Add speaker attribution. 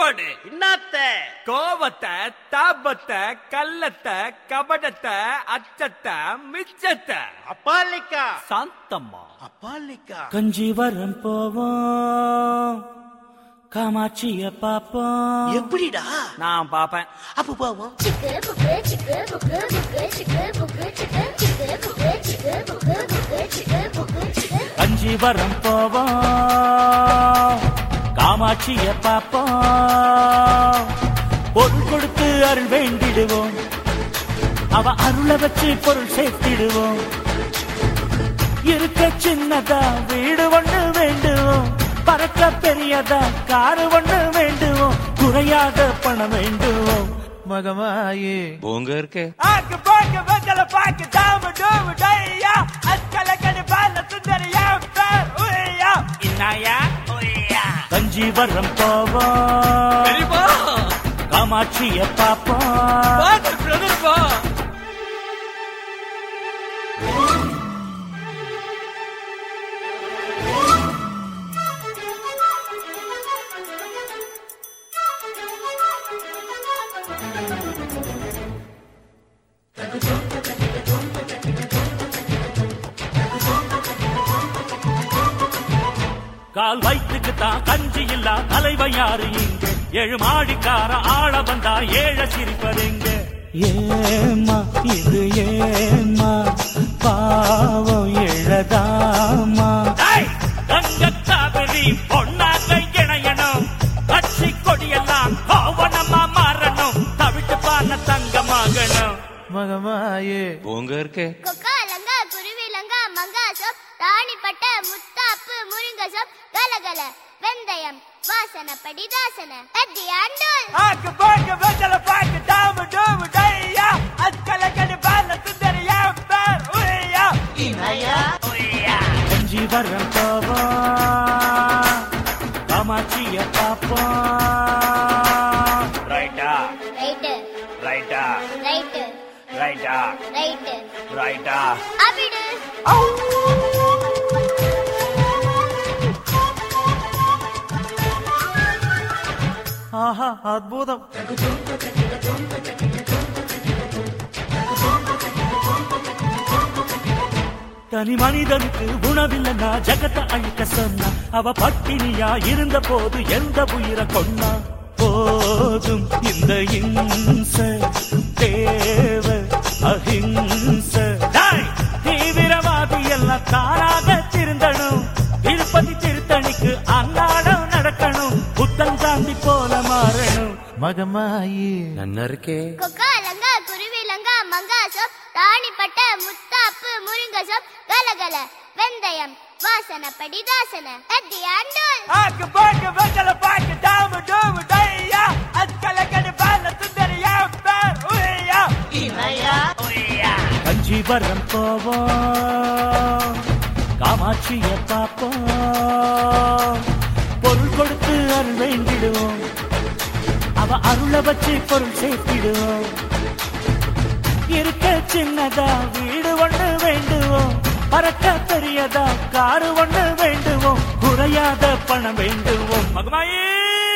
Speaker 1: போடு
Speaker 2: இன்னாத்த
Speaker 1: கோவத்தை தாபத்தை கள்ளத்தை கபடத்தை அச்சத்தை மிச்சத்தை.
Speaker 2: அப்பாலிக்கா.
Speaker 1: சாந்தம்மா.
Speaker 2: அப்பாலிக்கா.
Speaker 3: கஞ்சிவரம் போவோம். காமாட்சிய பாப்போம்
Speaker 2: எப்படிடா?
Speaker 1: நான் பாப்பேன்
Speaker 2: அப்ப போவோம்.
Speaker 3: கஞ்சிவரம் போவோம். காமாட்சிய பாப்போம் பொருள் கொடுத்து அருள் வேண்டிடுவோம். அவ அருளை வச்சு பொருள் சேர்த்திடுவோம். இருக்க சின்னதா வீடு ஒண்ணு வேண்டுவோம். பறக்க பெரியதா காரு ஒண்ணு வேண்டுவோம். குறையாத பணம் வேண்டுவோம். மகமாயே.
Speaker 4: போங்க இருக்கே.
Speaker 1: ஆக்கு பாக்கு வெத்தல பாக்கு தாம டோமு டையா அஸ்கல கனி பால சுந்தரியா பேர் உய்யா இன்னாயா? உய்யா
Speaker 3: கஞ்சிவரம் போவோம் காமாட்சிய பாப்போம் கால் வயிற்றுக்கு தான் கஞ்சி இல்லா தலைவன் யாரு இங்க? ஏழு மாடிக்கார ஆள வந்தா ஏழ சிரிப்பதெங்க ஏமா இது ஏமா பாவம் எழதாமா காவிரி பொன்னாக இணையணும். கட்சி கொடியெல்லாம் கோவணமா மாறணும். தவிட்டு பான தங்கமாகணும். மகமாயே.
Speaker 4: போங்க இருக்கே
Speaker 5: குருவி லங்கா மங்கா சோப் ராணிப்பட்ட முத்தாப்பு முருங்க சோப் கலகல வெந்தயம் வாசனப்படி தாசன. அத்தி ஆண்டோல்.
Speaker 1: ஆக்கு பாக்கு வெத்தல பாக்கு தாம டோமு டையா. அஸ்கல கனி பால சுந்தரியா பேர் உய்யா.
Speaker 2: இன்னாயா
Speaker 3: கஞ்சி வரம் போவோம் காமாட்சிய பாப்போம்
Speaker 1: ரைட்டா.
Speaker 5: ரைட்டு.
Speaker 1: ரைட்டா.
Speaker 5: ரைட்டு.
Speaker 1: ரைட்டா.
Speaker 5: ரைட்டு.
Speaker 1: ரைட்டா.
Speaker 5: அபிடு
Speaker 3: ஆஹா அற்புதம். தனி மனிதனுக்கு உணவில்லைன்னா ஜகத்தை அழிக்க சொன்னா அவ பட்டினியா இருந்த போது எந்த உயிரை கொன்னா? போதும் இந்த இம்ச தேவ அஹிம்ச. தீவிரவாதி எல்லாம் தாராக திருந்தணும். திருப்பதி திருத்தணிக்கு அன்னாடம் நடக்கணும். புத்தன் சாந்தி போல மகமாயி.
Speaker 4: நன்னா இருக்கே
Speaker 5: கொக்கா லங்கா குருவி லங்கா மங்கா சோப் ராணிப்பட்ட முத்தாப்பு முருங்க சோப் கலகல வெந்தயம் வாசனப்படி தாசன அத்தி ஆண்டோல்
Speaker 1: ஆக்கு பாக்கு வெத்தல பாக்கு தாம டோமு டையா. அஸ்கல கனி பால சுந்தரியா பேர் உய்யா.
Speaker 2: இன்னாயா
Speaker 3: கஞ்சிவரம் போவோம் காமாட்சிய பாப்போம் பொருள் கொடுத்து அருள் வேண்டிடுவோம். அவ அருளை வச்சு பொருள் சேர்த்திடுவோம். இருக்க சின்னதா வீடு ஒண்ணு வேண்டுவோம். பறக்க பெரியதா காரு ஒண்ணு வேண்டுவோம். குறையாத பணம் வேண்டுவோம். மகமாயே!